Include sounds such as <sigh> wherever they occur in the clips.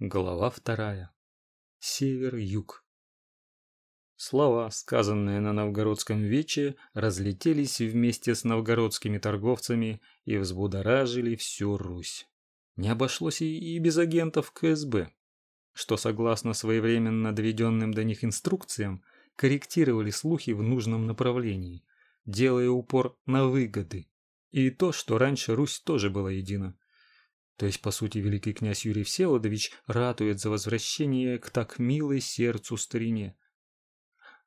Глава вторая. Север-юг. Слова, сказанные на новгородском вече, разлетелись вместе с новгородскими торговцами и взбудоражили всю Русь. Не обошлось и без агентов КСБ, что, согласно своевременно доведенным до них инструкциям, корректировали слухи в нужном направлении, делая упор на выгоды. И то, что раньше Русь тоже была едина. То есть, по сути, великий князь Юрий Всеволодович ратует за возвращение к так милой сердцу старине.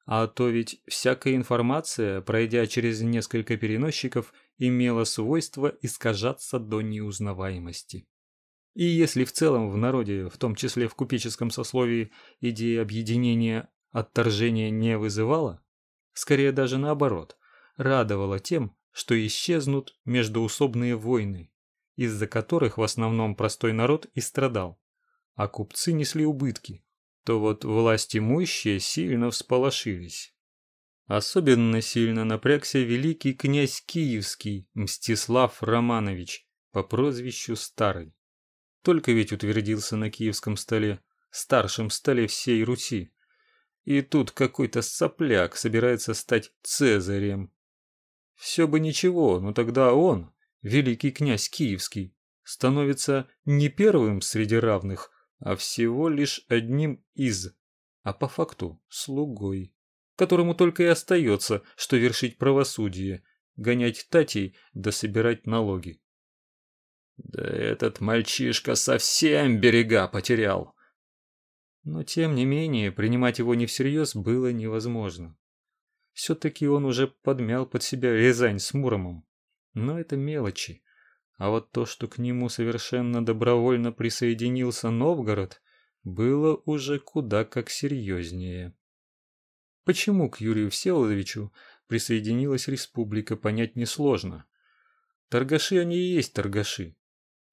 А то ведь всякая информация, пройдя через несколько переносчиков, имела свойство искажаться до неузнаваемости. И если в целом в народе, в том числе в купеческом сословии, идея объединения отторжения не вызывала, скорее даже наоборот, радовала тем, что исчезнут междоусобные войны, из-за которых в основном простой народ и страдал, а купцы несли убытки, то вот власть имущие сильно всполошились. Особенно сильно напрягся великий князь Киевский Мстислав Романович по прозвищу Старый. Только ведь утвердился на киевском столе, старшем столе всей Руси. И тут какой-то сопляк собирается стать цезарем. Все бы ничего, но тогда он, великий князь Киевский, становится не первым среди равных, а всего лишь одним из, а по факту слугой, которому только и остается, что вершить правосудие, гонять татей да собирать налоги. Да этот мальчишка совсем берега потерял. Но тем не менее, принимать его не всерьез было невозможно. Все-таки он уже подмял под себя Рязань с Муромом. Но это мелочи. А вот то, что к нему совершенно добровольно присоединился Новгород, было уже куда как серьезнее. Почему к Юрию Всеволодовичу присоединилась республика, понять несложно. Торгаши они и есть торгаши.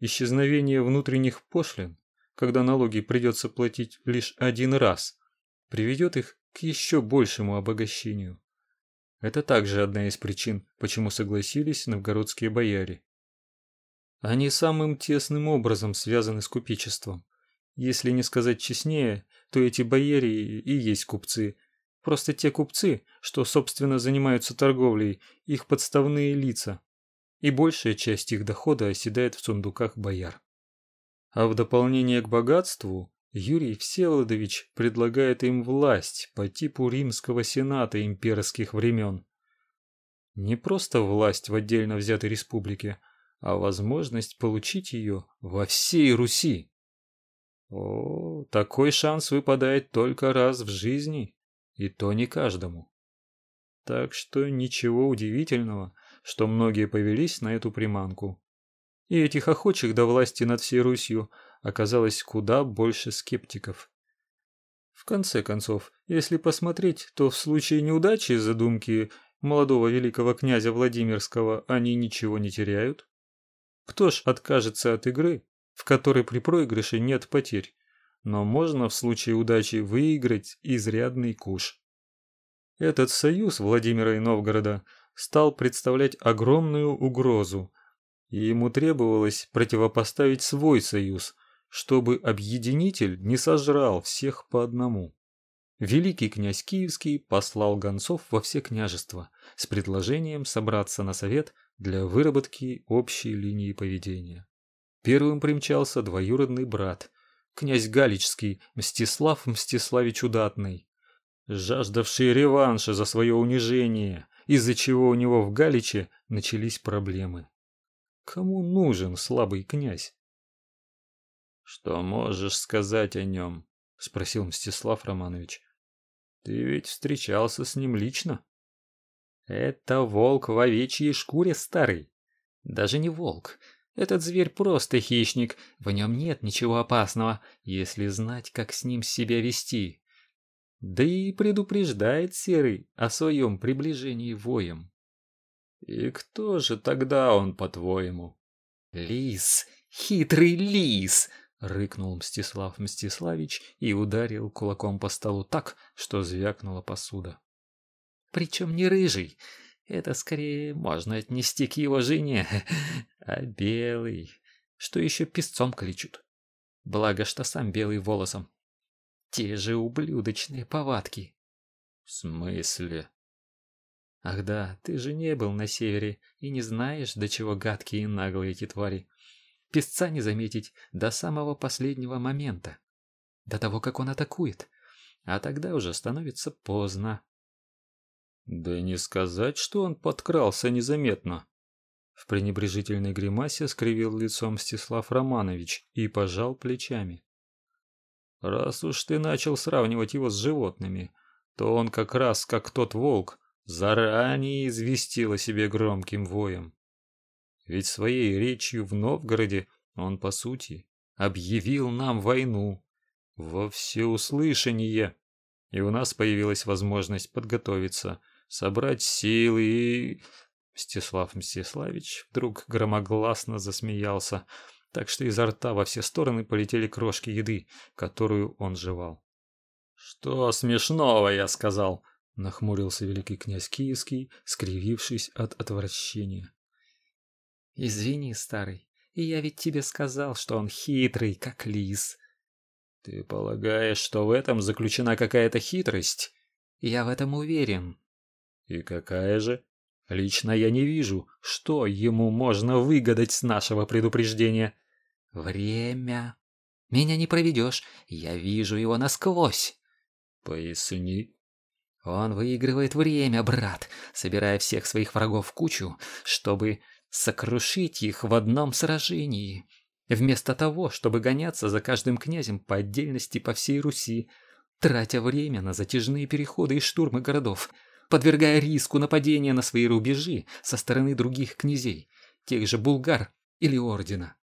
Исчезновение внутренних пошлин, когда налоги придется платить лишь один раз, приведет их к еще большему обогащению. Это также одна из причин, почему согласились новгородские бояре. Они самым тесным образом связаны с купечеством. Если не сказать честнее, то эти бояре и есть купцы. Просто те купцы, что собственно занимаются торговлей, их подставные лица. И большая часть их дохода оседает в сундуках бояр. А в дополнение к богатству, Юрий Всеволодович предлагает им власть по типу римского сената имперских времен. Не просто власть в отдельно взятой республике, а возможность получить ее во всей Руси. О, такой шанс выпадает только раз в жизни, и то не каждому. Так что ничего удивительного, что многие повелись на эту приманку. И этих охочих до власти над всей Русью оказалось куда больше скептиков. В конце концов, если посмотреть, то в случае неудачи задумки молодого великого князя Владимирского они ничего не теряют. Кто ж откажется от игры, в которой при проигрыше нет потерь, но можно в случае удачи выиграть изрядный куш. Этот союз Владимира и Новгорода стал представлять огромную угрозу, и ему требовалось противопоставить свой союз, чтобы объединитель не сожрал всех по одному. Великий князь Киевский послал гонцов во все княжества с предложением собраться на совет для выработки общей линии поведения. Первым примчался двоюродный брат, князь Галичский Мстислав Мстиславич Удатный, жаждавший реванша за свое унижение, из-за чего у него в Галиче начались проблемы. Кому нужен слабый князь? Что можешь сказать о нем? спросил Мстислав Романович. Ты ведь встречался с ним лично? Это волк в овечьей шкуре старый. Даже не волк. Этот зверь просто хищник. В нем нет ничего опасного, если знать, как с ним себя вести. Да и предупреждает серый о своем приближении воем. И кто же тогда он, по-твоему? Лис, хитрый лис, рыкнул Мстислав Мстиславич и ударил кулаком по столу так, что звякнула посуда. Причем не рыжий, это скорее можно отнести к его жене, <laughs> а белый, что еще песцом кличут. Благо, что сам белый волосом. Те же ублюдочные повадки. В смысле? Ах да, ты же не был на севере и не знаешь, до чего гадкие и наглые эти твари. Песца не заметить до самого последнего момента. До того, как он атакует. А тогда уже становится поздно. Да не сказать, что он подкрался незаметно. В пренебрежительной гримасе скривил лицом Мстислав Романович и пожал плечами. Раз уж ты начал сравнивать его с животными, то он как раз как тот волк заранее известил о себе громким воем. Ведь своей речью в Новгороде он по сути объявил нам войну во всеуслышание, и у нас появилась возможность подготовиться, собрать силы и Мстислав Мстиславич вдруг громогласно засмеялся, так что изо рта во все стороны полетели крошки еды, которую он жевал. Что смешного, я сказал, нахмурился великий князь Киевский, скривившись от отвращения. Извини, старый, и я ведь тебе сказал, что он хитрый, как лис. Ты полагаешь, что в этом заключена какая-то хитрость? Я в этом уверен. И какая же? Лично я не вижу, что ему можно выгадать с нашего предупреждения. Время. Меня не проведешь, я вижу его насквозь. Поясни. Он выигрывает время, брат, собирая всех своих врагов в кучу, чтобы сокрушить их в одном сражении. Вместо того, чтобы гоняться за каждым князем по отдельности по всей Руси, тратя время на затяжные переходы и штурмы городов, подвергая риску нападения на свои рубежи со стороны других князей, тех же булгар или ордена.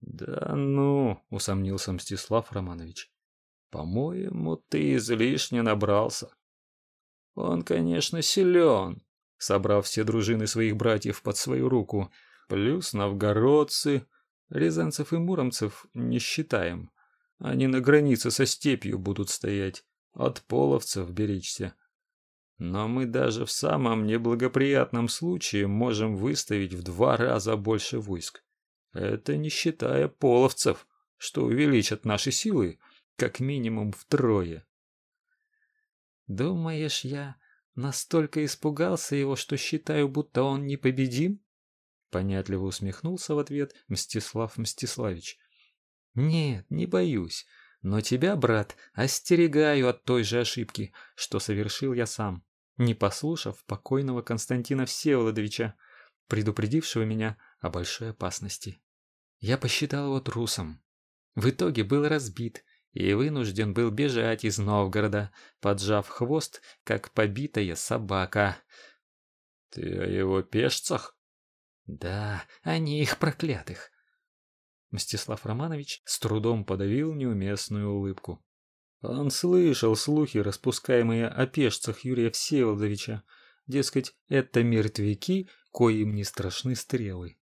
Да ну, усомнился Мстислав Романович. По-моему, ты излишне набрался. Он, конечно, силен, собрав все дружины своих братьев под свою руку, плюс новгородцы, рязанцев и муромцев не считаем. Они на границе со степью будут стоять, от половцев беречься. Но мы даже в самом неблагоприятном случае можем выставить в два раза больше войск. Это не считая половцев, что увеличат наши силы как минимум втрое. Думаешь, я настолько испугался его, что считаю, будто он непобедим? Понятливо усмехнулся в ответ Мстислав Мстиславич. Нет, не боюсь, но тебя, брат, остерегаю от той же ошибки, что совершил я сам не послушав покойного Константина Всеволодовича, предупредившего меня о большой опасности. Я посчитал его трусом. В итоге был разбит и вынужден был бежать из Новгорода, поджав хвост, как побитая собака. Ты о его пешцах? Да, о них проклятых. Мстислав Романович с трудом подавил неуместную улыбку. Он слышал слухи, распускаемые о пешцах Юрия Всеволодовича. Дескать, это мертвяки, коим не страшны стрелы.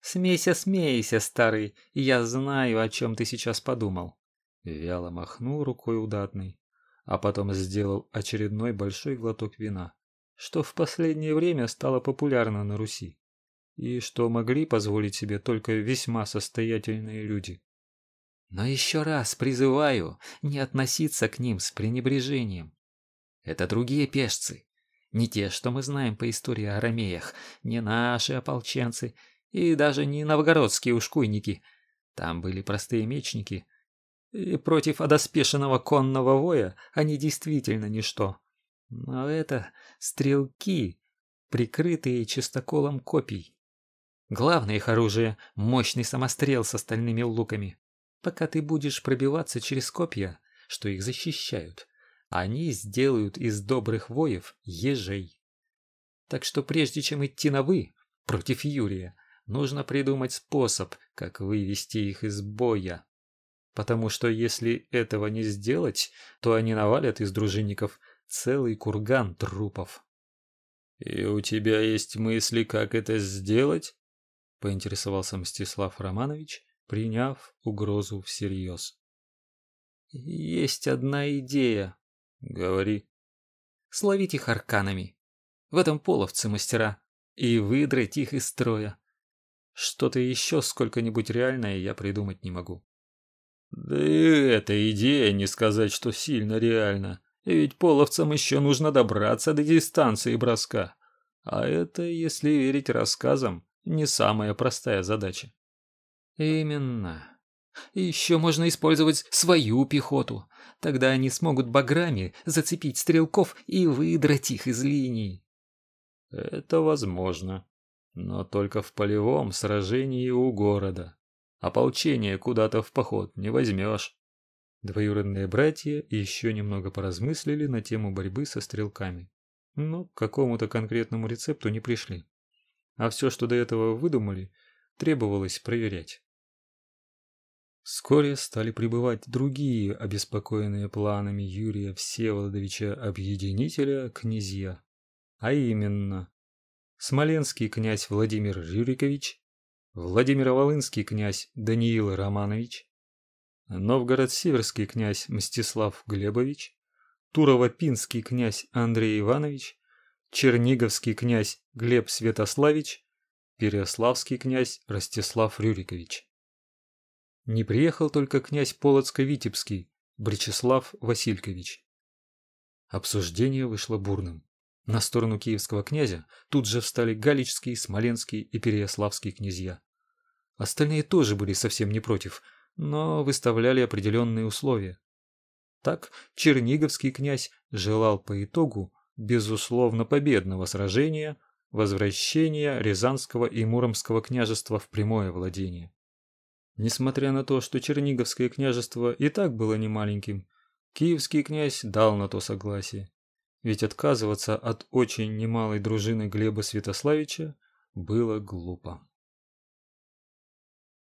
«Смейся, смейся, старый, я знаю, о чем ты сейчас подумал». Вяло махнул рукой удатный, а потом сделал очередной большой глоток вина, что в последнее время стало популярно на Руси, и что могли позволить себе только весьма состоятельные люди. Но еще раз призываю не относиться к ним с пренебрежением. Это другие пешцы, не те, что мы знаем по истории о ромеях, не наши ополченцы и даже не новгородские ушкуйники. Там были простые мечники, и против одоспешенного конного воя они действительно ничто. Но это стрелки, прикрытые чистоколом копий. Главное их оружие — мощный самострел с остальными луками пока ты будешь пробиваться через копья, что их защищают. Они сделают из добрых воев ежей. Так что прежде чем идти на «вы» против Юрия, нужно придумать способ, как вывести их из боя. Потому что если этого не сделать, то они навалят из дружинников целый курган трупов. «И у тебя есть мысли, как это сделать?» — поинтересовался Мстислав Романович, приняв угрозу всерьез. «Есть одна идея». «Говори». «Словить их арканами. В этом половцы мастера. И выдрать их из строя. Что-то еще сколько-нибудь реальное я придумать не могу». Да и эта идея не сказать, что сильно реальна. Ведь половцам еще нужно добраться до дистанции броска. А это, если верить рассказам, не самая простая задача. Именно. И еще можно использовать свою пехоту. Тогда они смогут баграми зацепить стрелков и выдрать их из линии. Это возможно. Но только в полевом сражении у города. Ополчение куда-то в поход не возьмешь. Двоюродные братья еще немного поразмыслили на тему борьбы со стрелками. Но к какому-то конкретному рецепту не пришли. А все, что до этого выдумали, требовалось проверять. Вскоре стали прибывать другие обеспокоенные планами Юрия Всеволодовича Объединителя князья, а именно Смоленский князь Владимир Рюрикович, Владимир-Волынский князь Даниил Романович, Новгород-Северский князь Мстислав Глебович, Турово-Пинский князь Андрей Иванович, Черниговский князь Глеб Святославич, Переяславский князь Ростислав Рюрикович. Не приехал только князь Полоцко-Витебский, Бречеслав Василькович. Обсуждение вышло бурным. На сторону киевского князя тут же встали Галичский, Смоленский и Переяславский князья. Остальные тоже были совсем не против, но выставляли определенные условия. Так Черниговский князь желал по итогу безусловно победного сражения возвращения Рязанского и Муромского княжества в прямое владение. Несмотря на то, что Черниговское княжество и так было немаленьким, киевский князь дал на то согласие. Ведь отказываться от очень немалой дружины Глеба Святославича было глупо.